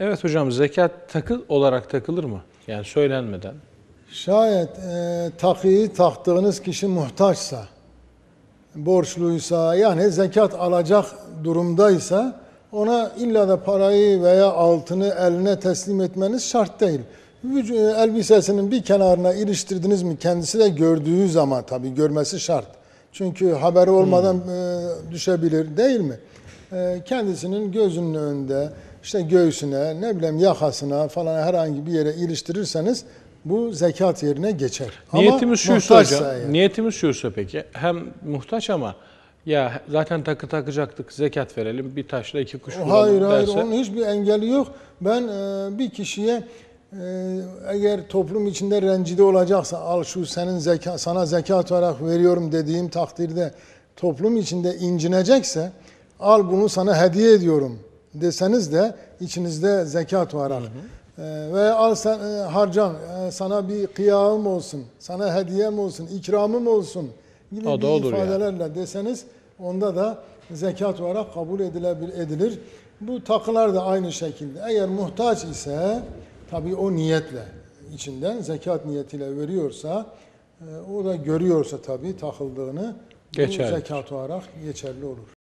Evet hocam zekat takı olarak takılır mı? Yani söylenmeden. Şayet e, takıyı taktığınız kişi muhtaçsa, borçluysa yani zekat alacak durumdaysa ona illa da parayı veya altını eline teslim etmeniz şart değil. Vüc- Elbisesinin bir kenarına iliştirdiniz mi kendisi de gördüğü zaman tabii görmesi şart. Çünkü haberi olmadan e, düşebilir değil mi? E, kendisinin gözünün önünde işte göğsüne ne bileyim yakasına falan herhangi bir yere iliştirirseniz bu zekat yerine geçer. Ama Niyetimiz şuysa muhtaçsa hocam. eğer. Niyetimiz şuysa peki. Hem muhtaç ama ya zaten takı takacaktık zekat verelim bir taşla iki kuş vuralım Hayır hayır derse. onun hiçbir engeli yok. Ben e, bir kişiye e, eğer toplum içinde rencide olacaksa al şu senin zeka, sana zekat olarak veriyorum dediğim takdirde toplum içinde incinecekse al bunu sana hediye ediyorum deseniz de içinizde zekat olarak e, ve al sen e, harcan e, sana bir kıyağım olsun sana hediyem olsun ikramım olsun gibi O bir olur yani. ifadelerle deseniz onda da zekat olarak kabul edilebilir, edilir. Bu takılar da aynı şekilde. Eğer muhtaç ise tabii o niyetle içinden zekat niyetiyle veriyorsa e, o da görüyorsa tabii takıldığını bu Geçerli. zekat olarak geçerli olur.